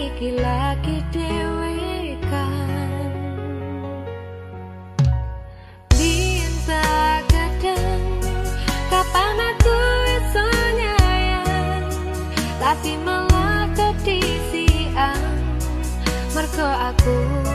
iki lagi dhewe kan. Kadang kapan aku iso nyayang? Tapi malah kedisian mergo aku